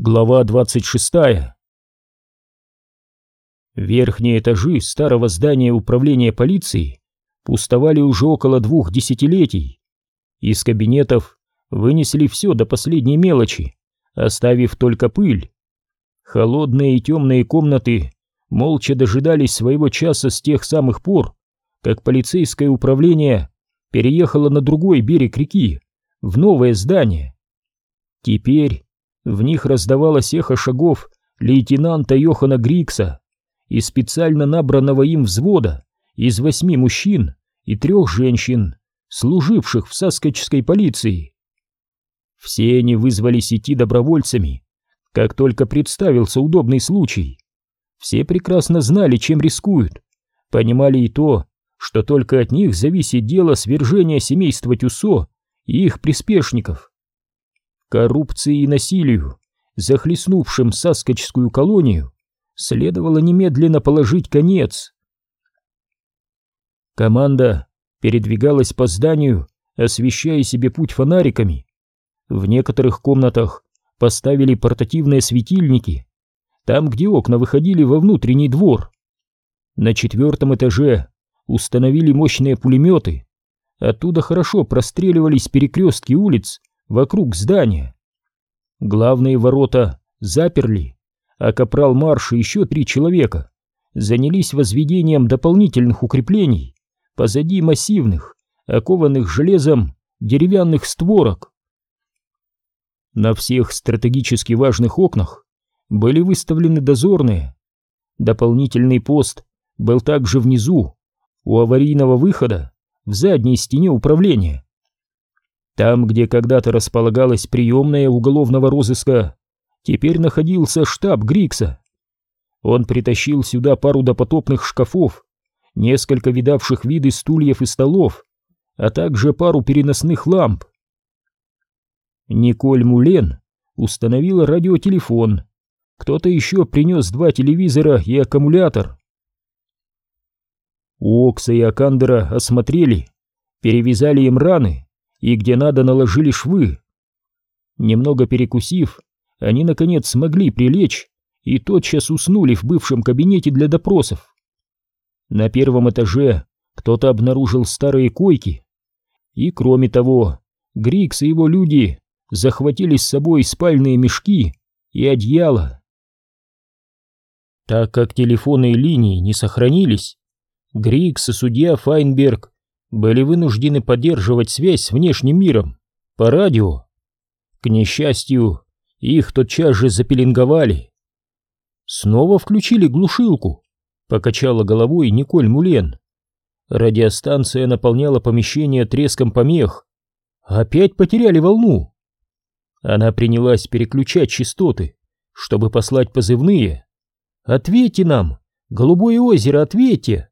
Глава 26 Верхние этажи старого здания управления полиции пустовали уже около двух десятилетий. Из кабинетов вынесли все до последней мелочи, оставив только пыль. Холодные и темные комнаты молча дожидались своего часа с тех самых пор, как полицейское управление переехало на другой берег реки, в новое здание. Теперь в них раздавалось эхо шагов лейтенанта Йохана Грикса и специально набранного им взвода из восьми мужчин и трех женщин, служивших в саскочской полиции. Все они вызвались идти добровольцами, как только представился удобный случай. Все прекрасно знали, чем рискуют, понимали и то, что только от них зависит дело свержения семейства Тюсо и их приспешников коррупции и насилию, захлестнувшим саскочскую колонию, следовало немедленно положить конец. Команда передвигалась по зданию, освещая себе путь фонариками. В некоторых комнатах поставили портативные светильники, там, где окна выходили во внутренний двор. На четвертом этаже установили мощные пулеметы, оттуда хорошо простреливались перекрестки улиц вокруг здания. Главные ворота заперли, а капрал Марш и еще три человека занялись возведением дополнительных укреплений позади массивных, окованных железом деревянных створок. На всех стратегически важных окнах были выставлены дозорные. Дополнительный пост был также внизу, у аварийного выхода, в задней стене управления. Там, где когда-то располагалась приемная уголовного розыска, теперь находился штаб Грикса. Он притащил сюда пару допотопных шкафов, несколько видавших виды стульев и столов, а также пару переносных ламп. Николь Мулен установила радиотелефон. Кто-то еще принес два телевизора и аккумулятор. Окса и Акандера осмотрели, перевязали им раны и где надо наложили швы. Немного перекусив, они наконец смогли прилечь и тотчас уснули в бывшем кабинете для допросов. На первом этаже кто-то обнаружил старые койки, и кроме того, Грикс и его люди захватили с собой спальные мешки и одеяло. Так как телефонные линии не сохранились, Грикс и судья Файнберг были вынуждены поддерживать связь с внешним миром по радио. К несчастью, их тотчас же запеленговали. Снова включили глушилку, покачала головой Николь Мулен. Радиостанция наполняла помещение треском помех. Опять потеряли волну. Она принялась переключать частоты, чтобы послать позывные. «Ответьте нам! Голубое озеро, ответьте!»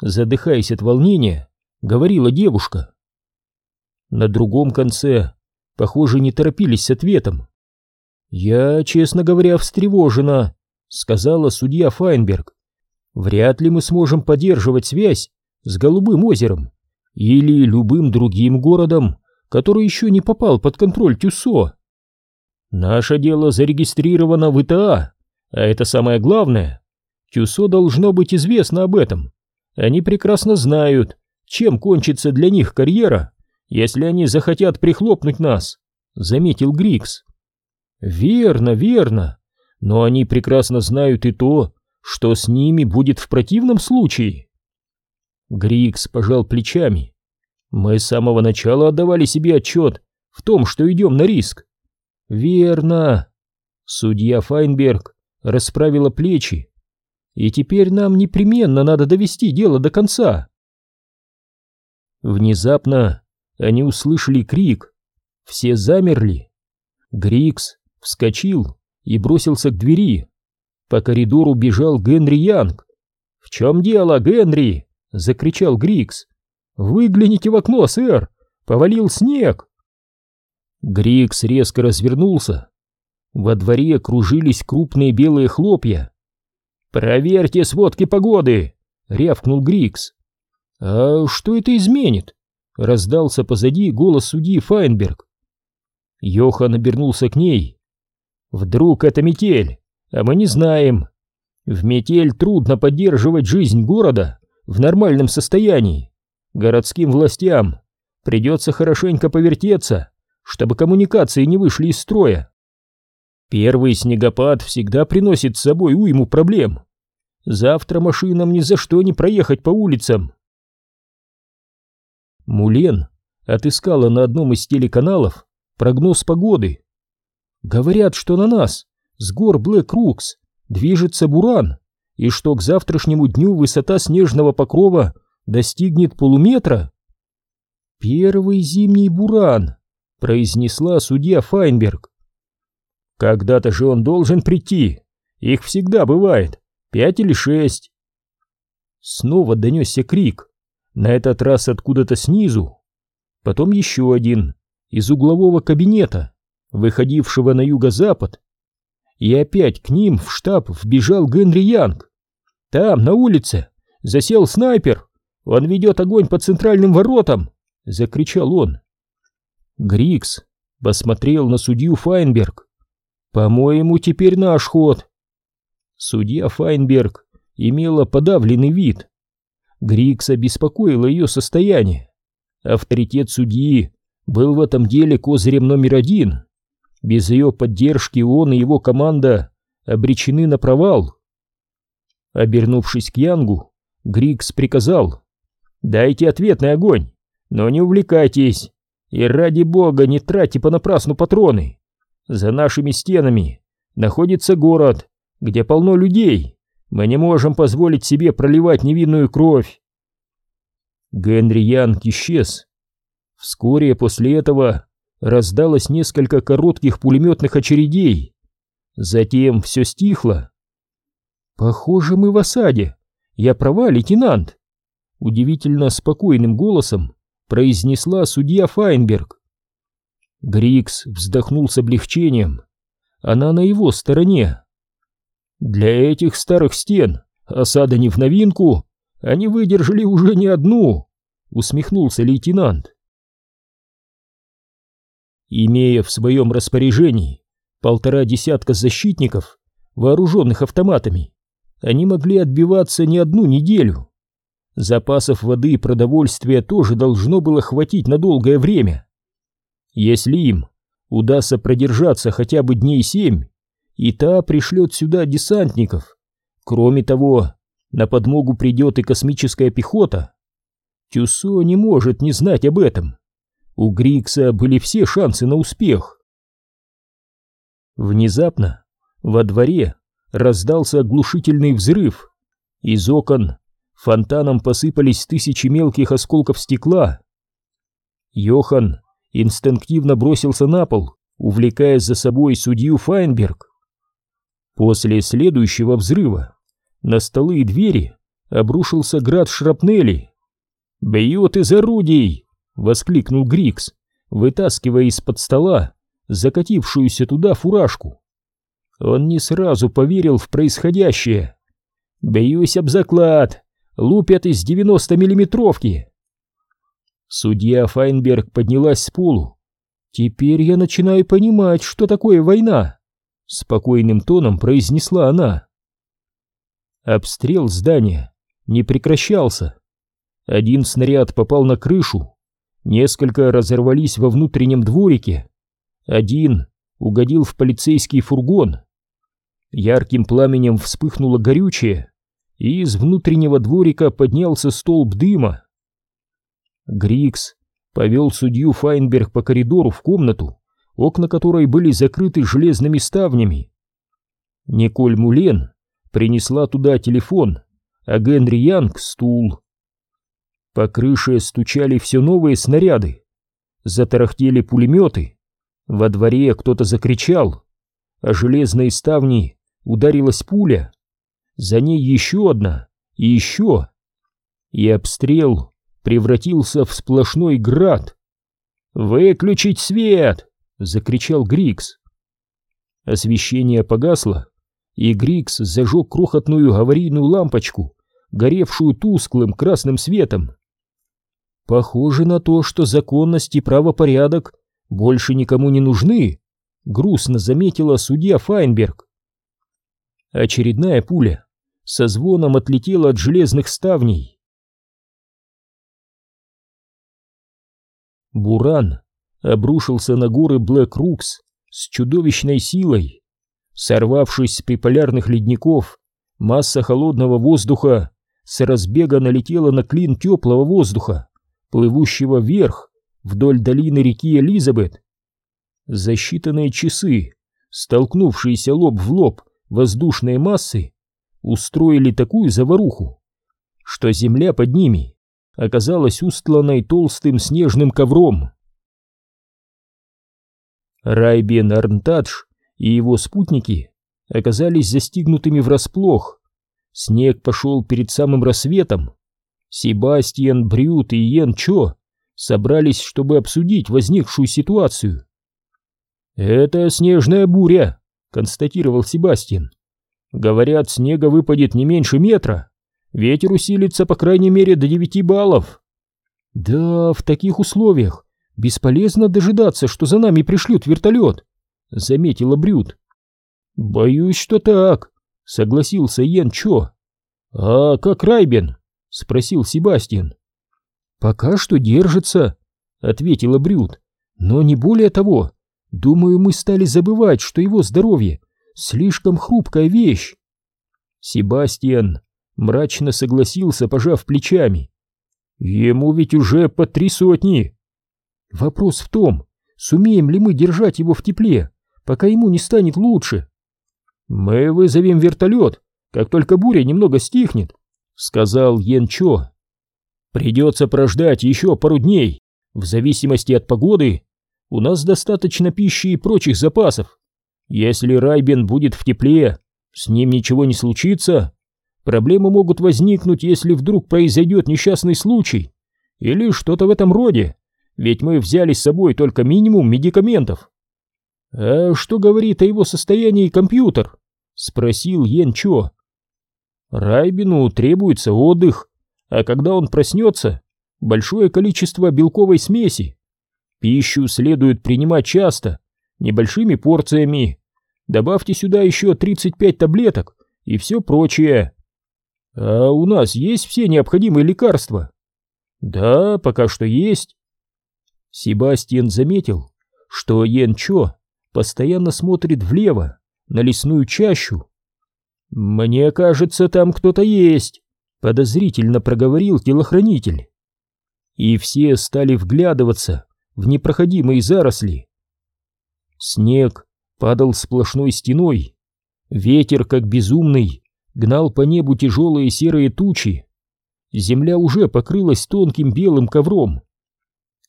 Задыхаясь от волнения, — говорила девушка. На другом конце, похоже, не торопились с ответом. «Я, честно говоря, встревожена», — сказала судья Файнберг. «Вряд ли мы сможем поддерживать связь с Голубым озером или любым другим городом, который еще не попал под контроль Тюсо. Наше дело зарегистрировано в ИТА, а это самое главное. Тюсо должно быть известно об этом. Они прекрасно знают, чем кончится для них карьера, если они захотят прихлопнуть нас, заметил Грикс. Верно, верно, но они прекрасно знают и то, что с ними будет в противном случае. Грикс пожал плечами. Мы с самого начала отдавали себе отчет в том, что идем на риск. Верно. Судья Файнберг расправила плечи. И теперь нам непременно надо довести дело до конца. Внезапно они услышали крик. Все замерли. Грикс вскочил и бросился к двери. По коридору бежал Генри Янг. «В чем дело, Генри?» — закричал Грикс. «Выгляните в окно, сэр! Повалил снег!» Грикс резко развернулся. Во дворе кружились крупные белые хлопья. «Проверьте сводки погоды!» — рявкнул Грикс. «А что это изменит?» — раздался позади голос судьи Файнберг. Йохан обернулся к ней. Вдруг это метель, а мы не знаем. В метель трудно поддерживать жизнь города в нормальном состоянии. Городским властям придется хорошенько повертеться, чтобы коммуникации не вышли из строя. Первый снегопад всегда приносит с собой уйму проблем. Завтра машинам ни за что не проехать по улицам. Мулен отыскала на одном из телеканалов прогноз погоды. Говорят, что на нас с гор Блэк Рукс движется буран, и что к завтрашнему дню высота снежного покрова достигнет полуметра. Первый зимний буран, произнесла судья Файнберг. Когда-то же он должен прийти. Их всегда бывает, пять или шесть. Снова донесся крик, на этот раз откуда-то снизу. Потом еще один, из углового кабинета, выходившего на юго-запад. И опять к ним в штаб вбежал Генри Янг. Там, на улице, засел снайпер. Он ведет огонь по центральным воротам, закричал он. Грикс посмотрел на судью Файнберг. По-моему, теперь наш ход. Судья Файнберг имела подавленный вид. Грикса беспокоило ее состояние. Авторитет судьи был в этом деле козырем номер один. Без ее поддержки он и его команда обречены на провал. Обернувшись к Янгу, Грикс приказал «Дайте ответный огонь, но не увлекайтесь, и ради бога не тратьте понапрасну патроны. За нашими стенами находится город, где полно людей, мы не можем позволить себе проливать невинную кровь». Генри Янг исчез. Вскоре после этого раздалось несколько коротких пулеметных очередей. Затем все стихло. «Похоже, мы в осаде. Я права, лейтенант?» Удивительно спокойным голосом произнесла судья Файнберг. Грикс вздохнул с облегчением. Она на его стороне. Для этих старых стен осада не в новинку, они выдержали уже не одну, усмехнулся лейтенант. Имея в своем распоряжении полтора десятка защитников, вооруженных автоматами, они могли отбиваться не одну неделю. Запасов воды и продовольствия тоже должно было хватить на долгое время. Если им удастся продержаться хотя бы дней семь, и та пришлет сюда десантников. Кроме того, на подмогу придет и космическая пехота. Тюсо не может не знать об этом. У Грикса были все шансы на успех. Внезапно во дворе раздался оглушительный взрыв. Из окон фонтаном посыпались тысячи мелких осколков стекла. Йохан инстинктивно бросился на пол, увлекая за собой судью Файнберг. После следующего взрыва на столы и двери обрушился град шрапнели. «Бьют из орудий!» — воскликнул Грикс, вытаскивая из-под стола закатившуюся туда фуражку. Он не сразу поверил в происходящее. «Бьюсь об заклад! Лупят из девяносто-миллиметровки!» Судья Файнберг поднялась с полу. «Теперь я начинаю понимать, что такое война!» Спокойным тоном произнесла она. Обстрел здания не прекращался. Один снаряд попал на крышу, несколько разорвались во внутреннем дворике, один угодил в полицейский фургон. Ярким пламенем вспыхнуло горючее, и из внутреннего дворика поднялся столб дыма. Грикс повел судью Файнберг по коридору в комнату, окна которой были закрыты железными ставнями. Николь Мулен принесла туда телефон, а Генри Янг — стул. По крыше стучали все новые снаряды. Затарахтели пулеметы. Во дворе кто-то закричал, а железные ставни ударилась пуля. За ней еще одна и еще. И обстрел превратился в сплошной град. «Выключить свет!» — закричал Грикс. Освещение погасло, и Грикс зажег крохотную аварийную лампочку, горевшую тусклым красным светом. Похоже на то, что законность и правопорядок больше никому не нужны, грустно заметила судья Файнберг. Очередная пуля со звоном отлетела от железных ставней. Буран обрушился на горы Блэк Рукс с чудовищной силой. Сорвавшись с приполярных ледников, масса холодного воздуха с разбега налетела на клин теплого воздуха, плывущего вверх вдоль долины реки Элизабет. За считанные часы, столкнувшиеся лоб в лоб воздушные массы, устроили такую заваруху, что земля под ними оказалась устланной толстым снежным ковром. Райбен Арнтадж и его спутники оказались застигнутыми врасплох. Снег пошел перед самым рассветом. Себастьян, Брют и Йен Чо собрались, чтобы обсудить возникшую ситуацию. «Это снежная буря», — констатировал Себастьян. «Говорят, снега выпадет не меньше метра. Ветер усилится по крайней мере до девяти баллов». «Да, в таких условиях бесполезно дожидаться, что за нами пришлют вертолет», — заметила Брюд. «Боюсь, что так», — согласился Йен Чо. «А как Райбен?» — спросил Себастьян. «Пока что держится», — ответила Брюд. «Но не более того. Думаю, мы стали забывать, что его здоровье — слишком хрупкая вещь». Себастьян мрачно согласился, пожав плечами. «Ему ведь уже по три сотни». «Вопрос в том, сумеем ли мы держать его в тепле, пока ему не станет лучше». «Мы вызовем вертолет, как только буря немного стихнет», — сказал Йен Чо. «Придется прождать еще пару дней, в зависимости от погоды. У нас достаточно пищи и прочих запасов. Если Райбен будет в тепле, с ним ничего не случится. Проблемы могут возникнуть, если вдруг произойдет несчастный случай или что-то в этом роде, ведь мы взяли с собой только минимум медикаментов». «А что говорит о его состоянии компьютер?» — спросил Йен Чо. «Райбину требуется отдых, а когда он проснется, большое количество белковой смеси. Пищу следует принимать часто, небольшими порциями. Добавьте сюда еще 35 таблеток и все прочее. А у нас есть все необходимые лекарства?» «Да, пока что есть». Себастьян заметил, что Йен Чо постоянно смотрит влево, на лесную чащу. «Мне кажется, там кто-то есть», — подозрительно проговорил телохранитель. И все стали вглядываться в непроходимые заросли. Снег падал сплошной стеной, ветер, как безумный, гнал по небу тяжелые серые тучи. Земля уже покрылась тонким белым ковром.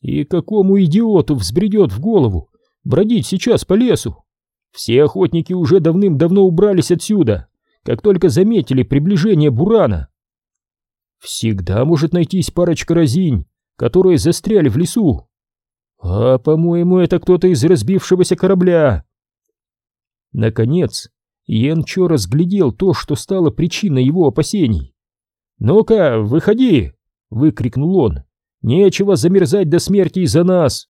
И какому идиоту взбредет в голову бродить сейчас по лесу? Все охотники уже давным-давно убрались отсюда, как только заметили приближение бурана. Всегда может найтись парочка разинь, которые застряли в лесу. А, по-моему, это кто-то из разбившегося корабля. Наконец, Йен Чо разглядел то, что стало причиной его опасений. «Ну-ка, выходи!» — выкрикнул он. «Нечего замерзать до смерти из-за нас!»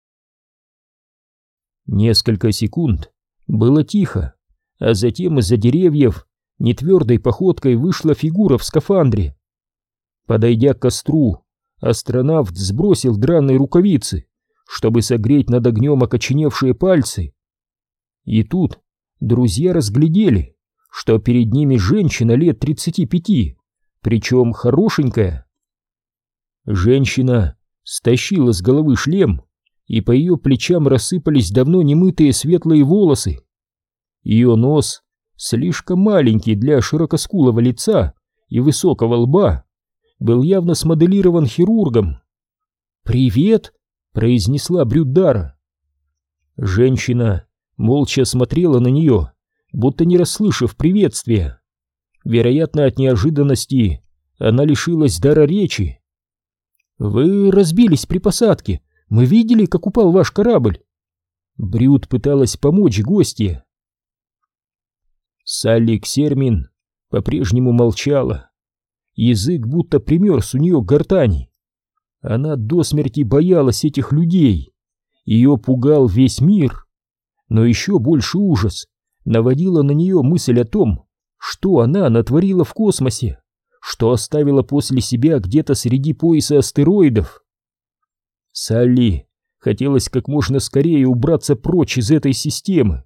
Несколько секунд было тихо, а затем из-за деревьев нетвердой походкой вышла фигура в скафандре. Подойдя к костру, астронавт сбросил драные рукавицы, чтобы согреть над огнем окоченевшие пальцы. И тут друзья разглядели, что перед ними женщина лет тридцати пяти, причем хорошенькая. Женщина стащила с головы шлем и по ее плечам рассыпались давно немытые светлые волосы. Ее нос, слишком маленький для широкоскулого лица и высокого лба, был явно смоделирован хирургом. «Привет!» — произнесла Брюдара. Женщина молча смотрела на нее, будто не расслышав приветствия. Вероятно, от неожиданности она лишилась дара речи. «Вы разбились при посадке», мы видели, как упал ваш корабль. Брюд пыталась помочь гостье. Салли Ксермин по-прежнему молчала. Язык будто примерз у нее гортани. Она до смерти боялась этих людей. Ее пугал весь мир. Но еще больше ужас наводила на нее мысль о том, что она натворила в космосе, что оставила после себя где-то среди пояса астероидов. Салли хотелось как можно скорее убраться прочь из этой системы,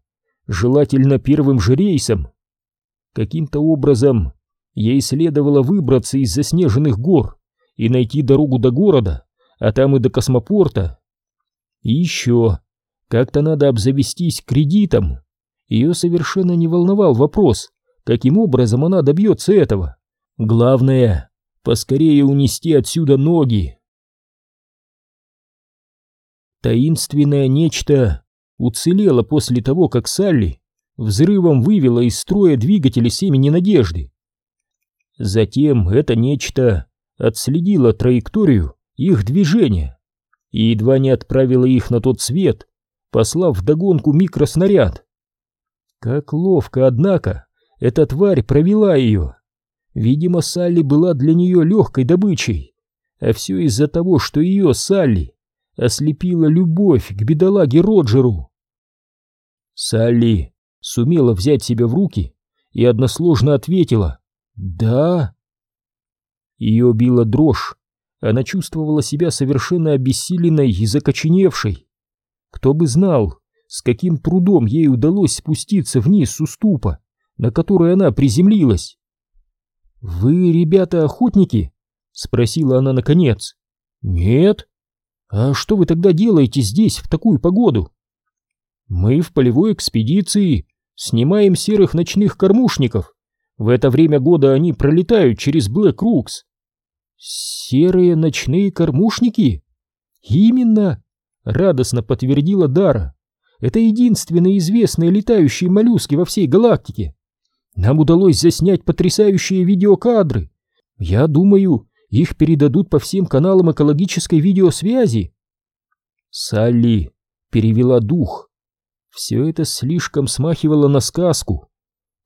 желательно первым же рейсом. Каким-то образом ей следовало выбраться из заснеженных гор и найти дорогу до города, а там и до космопорта. И еще, как-то надо обзавестись кредитом. Ее совершенно не волновал вопрос, каким образом она добьется этого. Главное, поскорее унести отсюда ноги. Таинственное нечто уцелело после того, как Салли взрывом вывела из строя двигатели семени надежды. Затем это нечто отследило траекторию их движения и едва не отправило их на тот свет, послав вдогонку микроснаряд. Как ловко, однако, эта тварь провела ее. Видимо, Салли была для нее легкой добычей, а все из-за того, что ее, Салли, ослепила любовь к бедолаге Роджеру. Салли сумела взять себя в руки и односложно ответила «Да». Ее била дрожь, она чувствовала себя совершенно обессиленной и закоченевшей. Кто бы знал, с каким трудом ей удалось спуститься вниз с уступа, на который она приземлилась. «Вы, ребята, охотники?» — спросила она наконец. «Нет». «А что вы тогда делаете здесь в такую погоду?» «Мы в полевой экспедиции снимаем серых ночных кормушников. В это время года они пролетают через Блэк Рукс». «Серые ночные кормушники?» «Именно!» — радостно подтвердила Дара. «Это единственные известные летающие моллюски во всей галактике. Нам удалось заснять потрясающие видеокадры. Я думаю, их передадут по всем каналам экологической видеосвязи. Салли перевела дух. Все это слишком смахивало на сказку.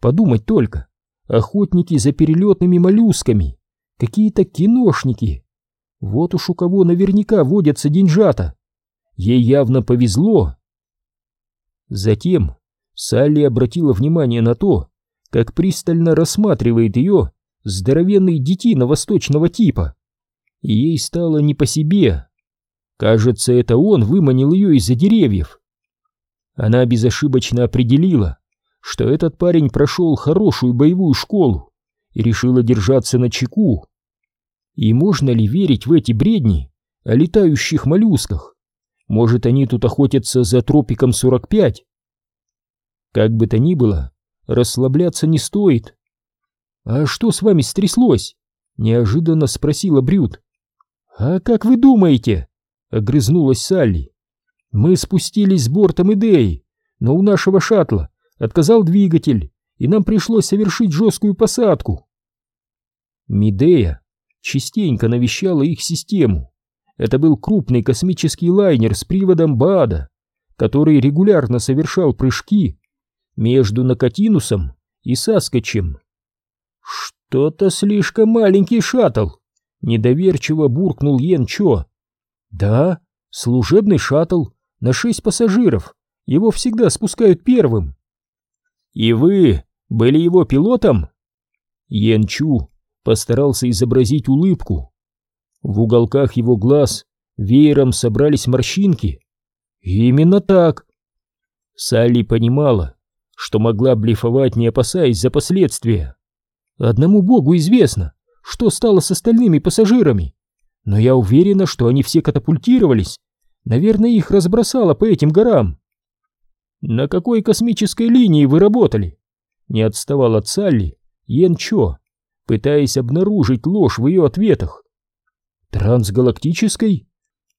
Подумать только, охотники за перелетными моллюсками, какие-то киношники. Вот уж у кого наверняка водятся деньжата. Ей явно повезло. Затем Салли обратила внимание на то, как пристально рассматривает ее здоровенный детина восточного типа. И ей стало не по себе. Кажется, это он выманил ее из-за деревьев. Она безошибочно определила, что этот парень прошел хорошую боевую школу и решила держаться на чеку. И можно ли верить в эти бредни о летающих моллюсках? Может, они тут охотятся за тропиком 45? Как бы то ни было, расслабляться не стоит. «А что с вами стряслось?» — неожиданно спросила Брюд. «А как вы думаете?» — огрызнулась Салли. «Мы спустились с бортом Идеи, но у нашего шаттла отказал двигатель, и нам пришлось совершить жесткую посадку». Медея частенько навещала их систему. Это был крупный космический лайнер с приводом БАДа, который регулярно совершал прыжки между Накатинусом и Саскочем. «Что-то слишком маленький шаттл», — недоверчиво буркнул Йен Чо. «Да, служебный шаттл на шесть пассажиров, его всегда спускают первым». «И вы были его пилотом?» Йен Чу постарался изобразить улыбку. В уголках его глаз веером собрались морщинки. «Именно так». Салли понимала, что могла блефовать, не опасаясь за последствия. Одному богу известно, что стало с остальными пассажирами, но я уверена, что они все катапультировались. Наверное, их разбросало по этим горам. На какой космической линии вы работали? Не отставал от Салли Йен Чо, пытаясь обнаружить ложь в ее ответах. Трансгалактической?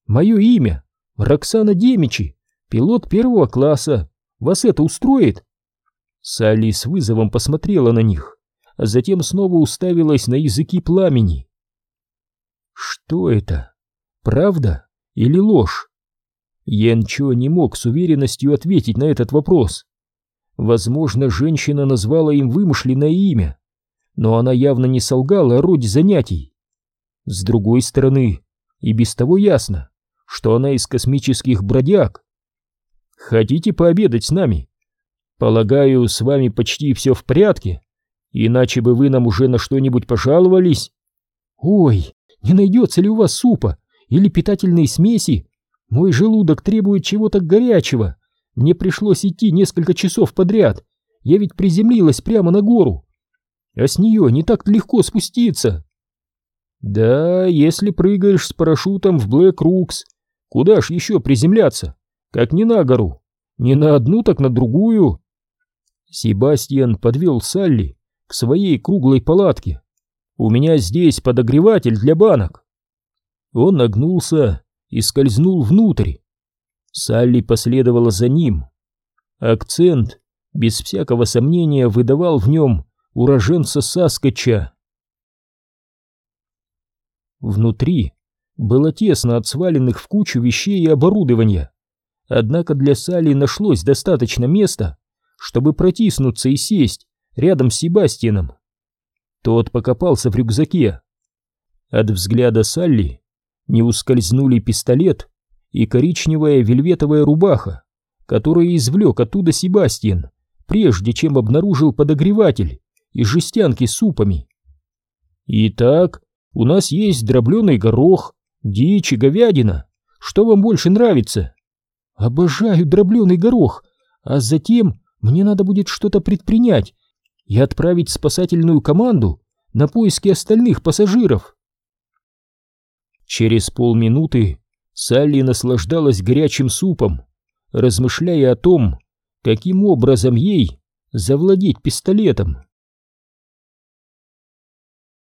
Мое имя Роксана Демичи, пилот первого класса. Вас это устроит? Салли с вызовом посмотрела на них, а затем снова уставилась на языки пламени. Что это? Правда или ложь? Янчо не мог с уверенностью ответить на этот вопрос. Возможно, женщина назвала им вымышленное имя, но она явно не солгала о роде занятий. С другой стороны, и без того ясно, что она из космических бродяг. Хотите пообедать с нами? Полагаю, с вами почти все в порядке, иначе бы вы нам уже на что-нибудь пожаловались. Ой, не найдется ли у вас супа или питательной смеси? Мой желудок требует чего-то горячего. Мне пришлось идти несколько часов подряд. Я ведь приземлилась прямо на гору. А с нее не так легко спуститься. Да, если прыгаешь с парашютом в Блэк Рукс, куда ж еще приземляться, как не на гору, не на одну, так на другую. Себастьян подвел Салли к своей круглой палатке. У меня здесь подогреватель для банок. Он нагнулся и скользнул внутрь. Салли последовала за ним. Акцент, без всякого сомнения, выдавал в нем уроженца Саскача. Внутри было тесно от сваленных в кучу вещей и оборудования, однако для Салли нашлось достаточно места, чтобы протиснуться и сесть рядом с Себастьяном. Тот покопался в рюкзаке. От взгляда Салли не ускользнули пистолет и коричневая вельветовая рубаха, которую извлек оттуда Себастьян, прежде чем обнаружил подогреватель и жестянки с супами. «Итак, у нас есть дробленый горох, дичь и говядина. Что вам больше нравится?» «Обожаю дробленый горох, а затем мне надо будет что-то предпринять и отправить спасательную команду на поиски остальных пассажиров». Через полминуты Салли наслаждалась горячим супом, размышляя о том, каким образом ей завладеть пистолетом.